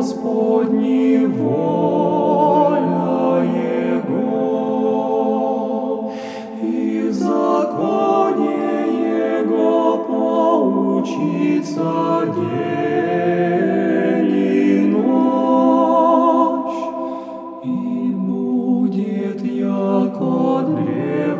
Господни воля Его, и в законе Его поучиться день и ночь, и будет яко древний.